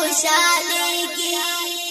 خوشاله کی